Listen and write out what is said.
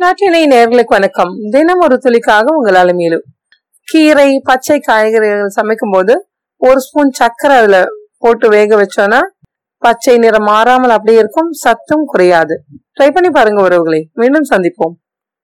நாட்டினை நேர்களுக்கு வணக்கம். தினம் ஒரு துளிக்காக உங்கள் அலமையிலும் கீரை பச்சை காய்கறிகள் சமைக்கும் போது ஒரு ஸ்பூன் சர்க்கரை அதுல போட்டு வேக வச்சோம்னா பச்சை நிறம் மாறாமல் அப்படியே இருக்கும் சத்தும் குறையாது. ட்ரை பண்ணி பாருங்க உறவுகளை. மீண்டும் சந்திப்போம்.